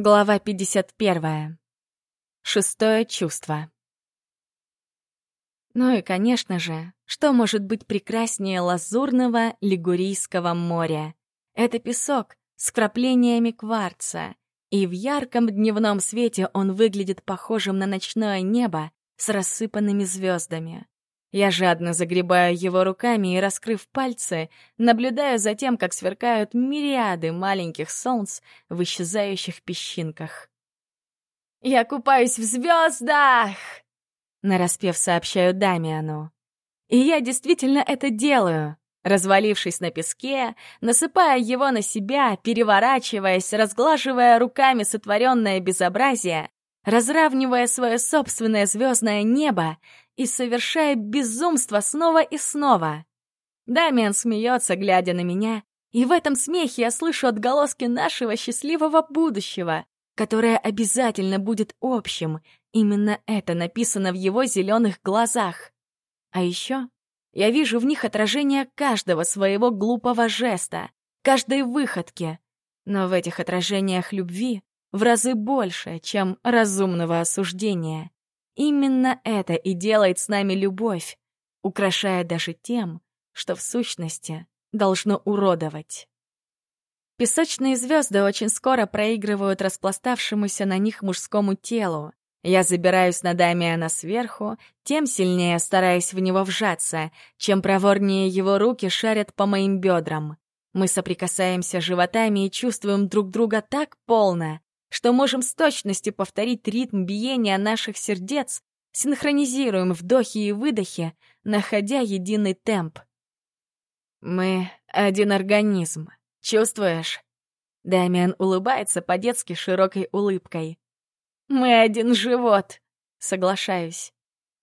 Глава 51. Шестое чувство. Ну и, конечно же, что может быть прекраснее лазурного Лигурийского моря? Это песок с краплениями кварца, и в ярком дневном свете он выглядит похожим на ночное небо с рассыпанными звездами. Я жадно загребаю его руками и, раскрыв пальцы, наблюдаю за тем, как сверкают мириады маленьких солнц в исчезающих песчинках. «Я купаюсь в звездах!» Нараспев сообщаю Дамиану. И я действительно это делаю, развалившись на песке, насыпая его на себя, переворачиваясь, разглаживая руками сотворенное безобразие, разравнивая свое собственное звездное небо и совершая безумство снова и снова. Дамиан смеется, глядя на меня, и в этом смехе я слышу отголоски нашего счастливого будущего, которое обязательно будет общим. Именно это написано в его зеленых глазах. А еще я вижу в них отражение каждого своего глупого жеста, каждой выходки. Но в этих отражениях любви в разы больше, чем разумного осуждения. Именно это и делает с нами любовь, украшая даже тем, что в сущности должно уродовать. Песочные звезды очень скоро проигрывают распластавшемуся на них мужскому телу. Я забираюсь на Дамиана сверху, тем сильнее стараясь в него вжаться, чем проворнее его руки шарят по моим бедрам. Мы соприкасаемся животами и чувствуем друг друга так полно, что можем с точностью повторить ритм биения наших сердец, синхронизируем вдохи и выдохи, находя единый темп. Мы один организм. Чувствуешь? Дамиан улыбается по-детски широкой улыбкой. Мы один живот. Соглашаюсь.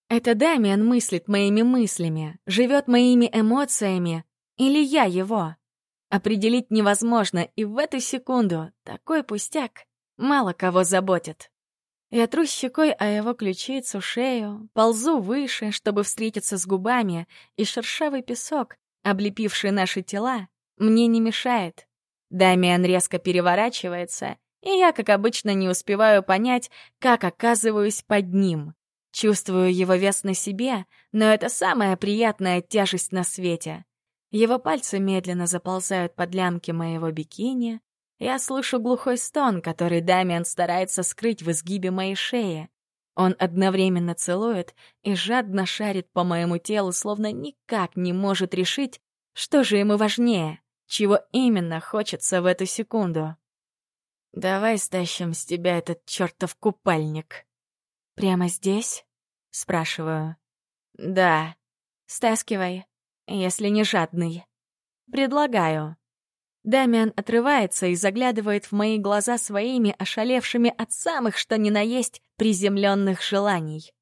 Это Дамиан мыслит моими мыслями, живет моими эмоциями, или я его? Определить невозможно, и в эту секунду такой пустяк мало кого заботит. Я тру щекой о его ключицу, шею, ползу выше, чтобы встретиться с губами, и шершавый песок, облепивший наши тела, мне не мешает. Дамиан резко переворачивается, и я, как обычно, не успеваю понять, как оказываюсь под ним. Чувствую его вес на себе, но это самая приятная тяжесть на свете. Его пальцы медленно заползают под лямки моего бикини, я слышу глухой стон, который Дамиан старается скрыть в изгибе моей шеи. Он одновременно целует и жадно шарит по моему телу, словно никак не может решить, что же ему важнее, чего именно хочется в эту секунду. «Давай стащим с тебя этот чертов купальник». «Прямо здесь?» — спрашиваю. «Да. Стаскивай, если не жадный. Предлагаю». Дамиан отрывается и заглядывает в мои глаза своими ошалевшими от самых что ни на есть приземленных желаний.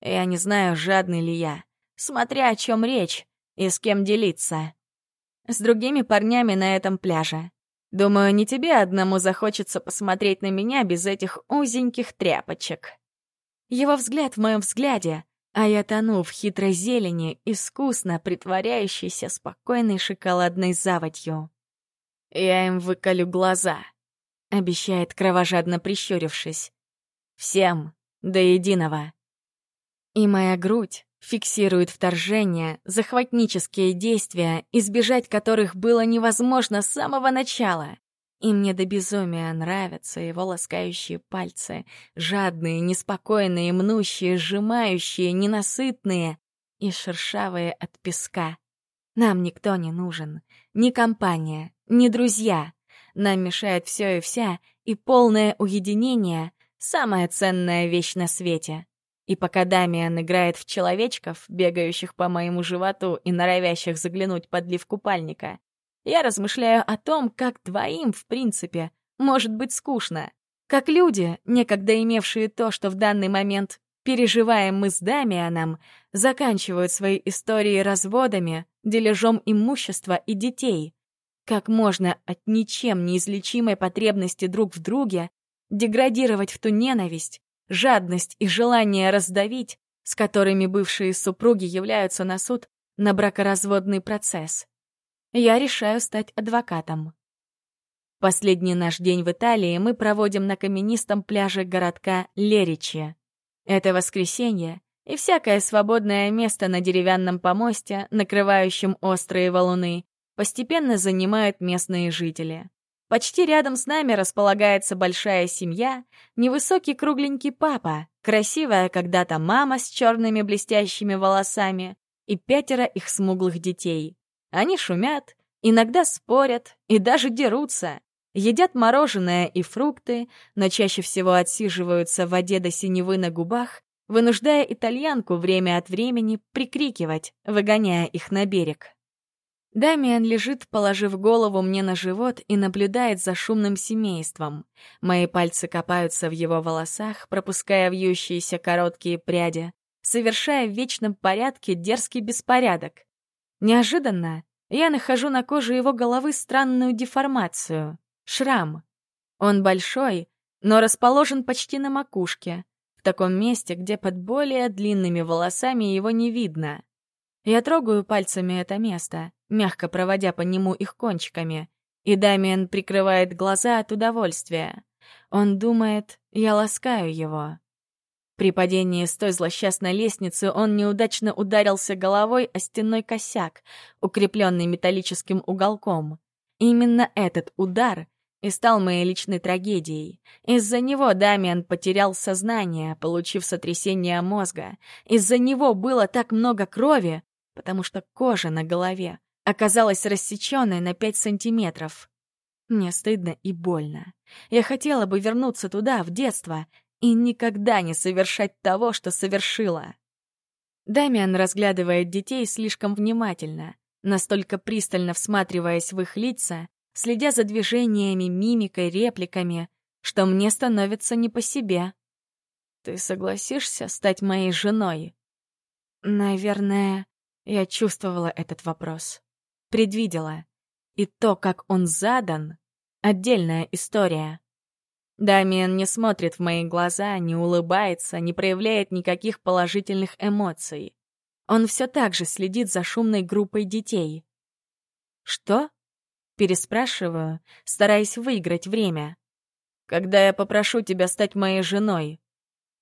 Я не знаю, жадный ли я, смотря о чем речь и с кем делиться. С другими парнями на этом пляже. Думаю, не тебе одному захочется посмотреть на меня без этих узеньких тряпочек. Его взгляд в моем взгляде, а я тону в хитрой зелени, искусно притворяющейся спокойной шоколадной заводью. «Я им выколю глаза», — обещает кровожадно прищурившись. «Всем, до единого». И моя грудь фиксирует вторжение, захватнические действия, избежать которых было невозможно с самого начала. И мне до безумия нравятся его ласкающие пальцы, жадные, неспокойные, мнущие, сжимающие, ненасытные и шершавые от песка. Нам никто не нужен, ни компания, ни друзья. Нам мешает все и вся, и полное уединение — самая ценная вещь на свете. И пока Дамиан играет в человечков, бегающих по моему животу и норовящих заглянуть под лив купальника, я размышляю о том, как двоим, в принципе, может быть скучно. Как люди, некогда имевшие то, что в данный момент переживаем мы с Дамианом, заканчивают свои истории разводами, дележом имущества и детей. Как можно от ничем неизлечимой потребности друг в друге деградировать в ту ненависть, жадность и желание раздавить, с которыми бывшие супруги являются на суд на бракоразводный процесс. Я решаю стать адвокатом. Последний наш день в Италии мы проводим на каменистом пляже городка Леричи. Это воскресенье, и всякое свободное место на деревянном помосте, накрывающем острые валуны, постепенно занимают местные жители. Почти рядом с нами располагается большая семья, невысокий кругленький папа, красивая когда-то мама с черными блестящими волосами и пятеро их смуглых детей. Они шумят, иногда спорят и даже дерутся, едят мороженое и фрукты, но чаще всего отсиживаются в воде до синевы на губах, вынуждая итальянку время от времени прикрикивать, выгоняя их на берег. Дамиан лежит, положив голову мне на живот и наблюдает за шумным семейством. Мои пальцы копаются в его волосах, пропуская вьющиеся короткие пряди, совершая в вечном порядке дерзкий беспорядок. Неожиданно я нахожу на коже его головы странную деформацию — шрам. Он большой, но расположен почти на макушке, таком месте, где под более длинными волосами его не видно. Я трогаю пальцами это место, мягко проводя по нему их кончиками, и Дамиан прикрывает глаза от удовольствия. Он думает, я ласкаю его. При падении с той злосчастной лестницы он неудачно ударился головой о стенной косяк, укрепленный металлическим уголком. Именно этот удар и стал моей личной трагедией. Из-за него Дамиан потерял сознание, получив сотрясение мозга. Из-за него было так много крови, потому что кожа на голове оказалась рассеченной на пять сантиметров. Мне стыдно и больно. Я хотела бы вернуться туда, в детство, и никогда не совершать того, что совершила. Дамиан разглядывает детей слишком внимательно, настолько пристально всматриваясь в их лица, следя за движениями, мимикой, репликами, что мне становится не по себе. «Ты согласишься стать моей женой?» «Наверное...» Я чувствовала этот вопрос. Предвидела. И то, как он задан — отдельная история. Дамиан не смотрит в мои глаза, не улыбается, не проявляет никаких положительных эмоций. Он все так же следит за шумной группой детей. «Что?» — переспрашиваю, стараясь выиграть время. «Когда я попрошу тебя стать моей женой,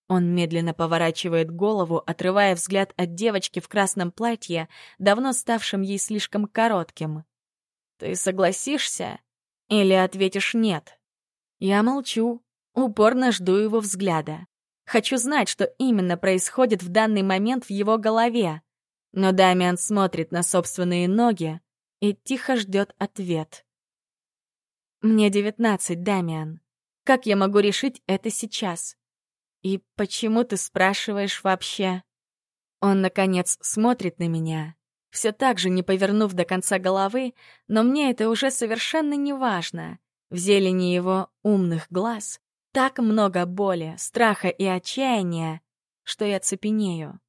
он медленно поворачивает голову, отрывая взгляд от девочки в красном платье, давно ставшем ей слишком коротким. «Ты согласишься? Или ответишь «нет»?» Я молчу, упорно жду его взгляда. Хочу знать, что именно происходит в данный момент в его голове. Но Дамиан смотрит на собственные ноги и тихо ждет ответ. «Мне девятнадцать, Дамиан. Как я могу решить это сейчас?» «И почему ты спрашиваешь вообще?» Он, наконец, смотрит на меня, все так же не повернув до конца головы, но мне это уже совершенно не важно. В зелени его умных глаз так много боли, страха и отчаяния, что я цепенею.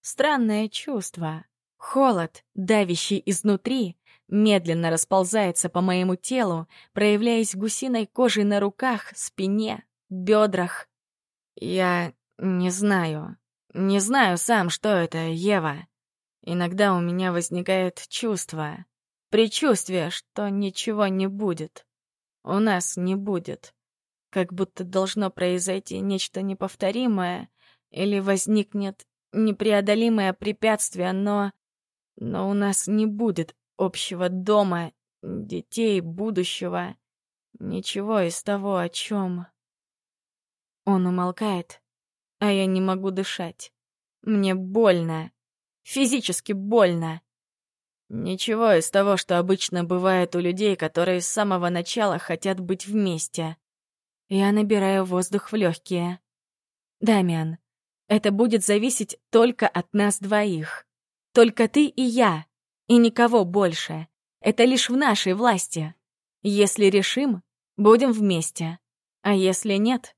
Странное чувство. Холод, давящий изнутри, медленно расползается по моему телу, проявляясь гусиной кожей на руках, спине, бедрах, я не знаю. Не знаю сам, что это, Ева. Иногда у меня возникает чувство, предчувствие, что ничего не будет. У нас не будет. Как будто должно произойти нечто неповторимое или возникнет непреодолимое препятствие, но... Но у нас не будет общего дома, детей, будущего. Ничего из того, о чем... Он умолкает, а я не могу дышать. Мне больно. Физически больно. Ничего из того, что обычно бывает у людей, которые с самого начала хотят быть вместе. Я набираю воздух в легкие. Дамиан, это будет зависеть только от нас двоих. Только ты и я, и никого больше. Это лишь в нашей власти. Если решим, будем вместе. А если нет,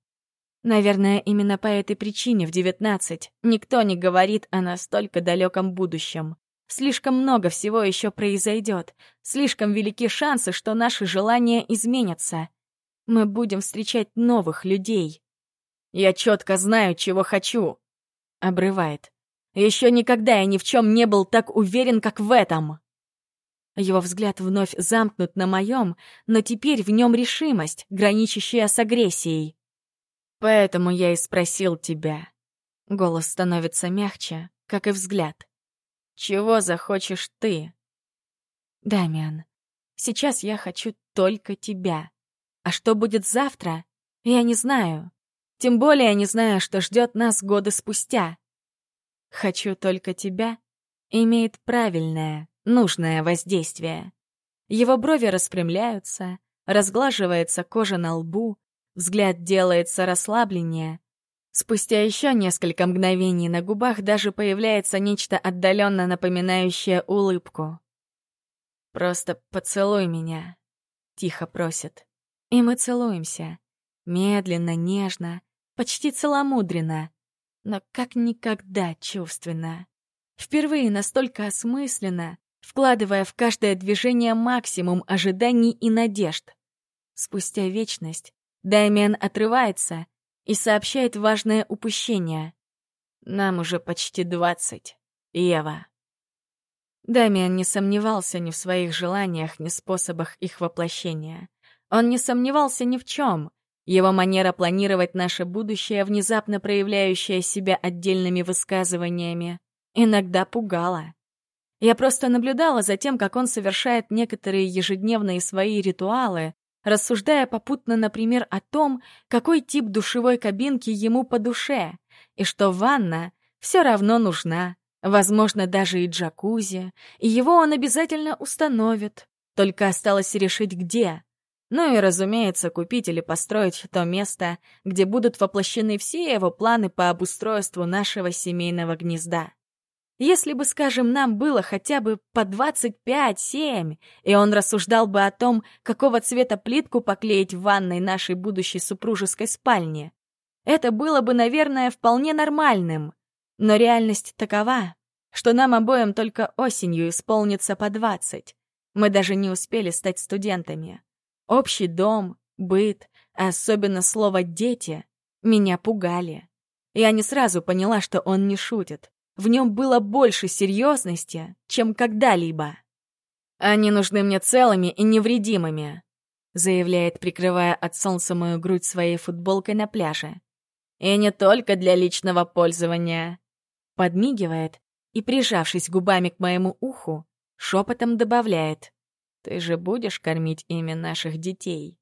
Наверное, именно по этой причине в девятнадцать никто не говорит о настолько далеком будущем. Слишком много всего еще произойдет, слишком велики шансы, что наши желания изменятся. Мы будем встречать новых людей. Я четко знаю, чего хочу. Обрывает. Еще никогда я ни в чем не был так уверен, как в этом. Его взгляд вновь замкнут на моем, но теперь в нем решимость, граничащая с агрессией. «Поэтому я и спросил тебя». Голос становится мягче, как и взгляд. «Чего захочешь ты?» «Дамиан, сейчас я хочу только тебя. А что будет завтра, я не знаю. Тем более не знаю, что ждет нас годы спустя. Хочу только тебя имеет правильное, нужное воздействие. Его брови распрямляются, разглаживается кожа на лбу, взгляд делается расслабленнее. Спустя еще несколько мгновений на губах даже появляется нечто отдаленно напоминающее улыбку. «Просто поцелуй меня», — тихо просит. И мы целуемся. Медленно, нежно, почти целомудренно, но как никогда чувственно. Впервые настолько осмысленно, вкладывая в каждое движение максимум ожиданий и надежд. Спустя вечность Даймиан отрывается и сообщает важное упущение. «Нам уже почти двадцать, Ева». Дамиан не сомневался ни в своих желаниях, ни в способах их воплощения. Он не сомневался ни в чем. Его манера планировать наше будущее, внезапно проявляющая себя отдельными высказываниями, иногда пугала. Я просто наблюдала за тем, как он совершает некоторые ежедневные свои ритуалы, рассуждая попутно, например, о том, какой тип душевой кабинки ему по душе, и что ванна все равно нужна, возможно, даже и джакузи, и его он обязательно установит, только осталось решить, где. Ну и, разумеется, купить или построить то место, где будут воплощены все его планы по обустройству нашего семейного гнезда. Если бы, скажем, нам было хотя бы по 25-7, и он рассуждал бы о том, какого цвета плитку поклеить в ванной нашей будущей супружеской спальни, это было бы, наверное, вполне нормальным. Но реальность такова, что нам обоим только осенью исполнится по 20. Мы даже не успели стать студентами. Общий дом, быт, а особенно слово «дети» меня пугали. Я не сразу поняла, что он не шутит. В нем было больше серьезности, чем когда-либо. «Они нужны мне целыми и невредимыми», заявляет, прикрывая от солнца мою грудь своей футболкой на пляже. «И не только для личного пользования», подмигивает и, прижавшись губами к моему уху, шепотом добавляет. «Ты же будешь кормить ими наших детей?»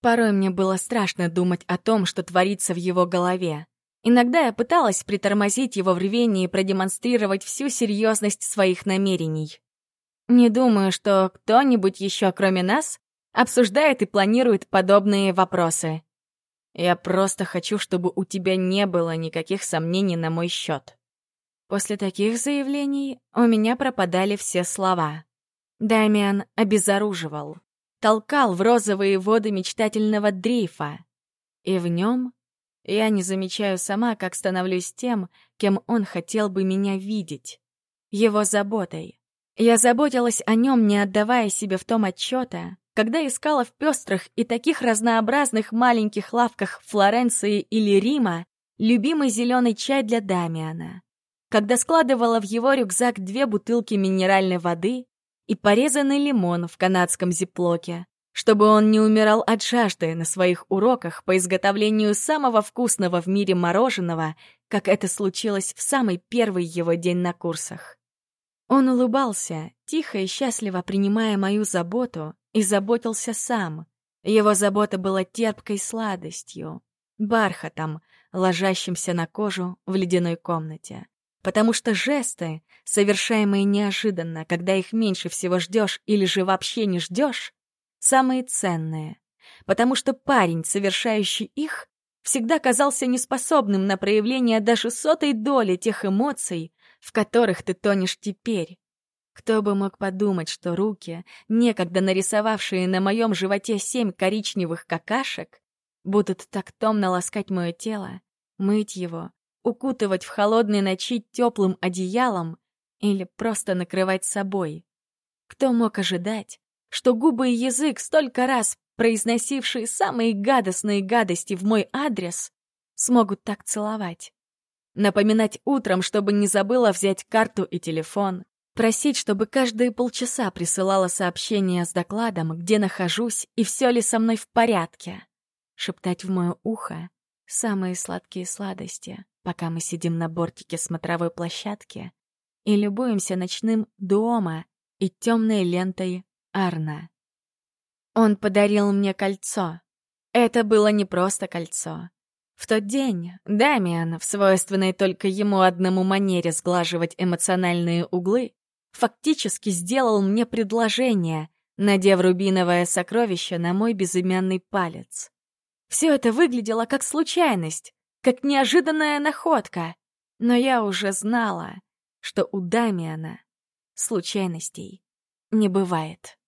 Порой мне было страшно думать о том, что творится в его голове. Иногда я пыталась притормозить его в рвении и продемонстрировать всю серьезность своих намерений. Не думаю, что кто-нибудь еще, кроме нас, обсуждает и планирует подобные вопросы. Я просто хочу, чтобы у тебя не было никаких сомнений на мой счет. После таких заявлений у меня пропадали все слова. Дамиан обезоруживал, толкал в розовые воды мечтательного дрейфа. И в нем я не замечаю сама, как становлюсь тем, кем он хотел бы меня видеть. Его заботой. Я заботилась о нем, не отдавая себе в том отчета, когда искала в пестрых и таких разнообразных маленьких лавках Флоренции или Рима любимый зеленый чай для Дамиана, когда складывала в его рюкзак две бутылки минеральной воды и порезанный лимон в канадском зиплоке, чтобы он не умирал от жажды на своих уроках по изготовлению самого вкусного в мире мороженого, как это случилось в самый первый его день на курсах. Он улыбался, тихо и счастливо принимая мою заботу, и заботился сам. Его забота была терпкой сладостью, бархатом, ложащимся на кожу в ледяной комнате. Потому что жесты, совершаемые неожиданно, когда их меньше всего ждешь или же вообще не ждешь, самые ценные, потому что парень, совершающий их, всегда казался неспособным на проявление даже сотой доли тех эмоций, в которых ты тонешь теперь. Кто бы мог подумать, что руки, некогда нарисовавшие на моем животе семь коричневых какашек, будут так томно ласкать мое тело, мыть его, укутывать в холодной ночи теплым одеялом или просто накрывать собой. Кто мог ожидать, что губы и язык, столько раз произносившие самые гадостные гадости в мой адрес, смогут так целовать. Напоминать утром, чтобы не забыла взять карту и телефон, Просить, чтобы каждые полчаса присылала сообщение с докладом, где нахожусь и все ли со мной в порядке. Шептать в мое ухо самые сладкие сладости, пока мы сидим на бортике смотровой площадки и любуемся ночным дома и темной лентой Арна. Он подарил мне кольцо. Это было не просто кольцо. В тот день Дамиан, в свойственной только ему одному манере сглаживать эмоциональные углы, фактически сделал мне предложение, надев рубиновое сокровище на мой безымянный палец. Все это выглядело как случайность, как неожиданная находка, но я уже знала, что у Дамиана случайностей не бывает.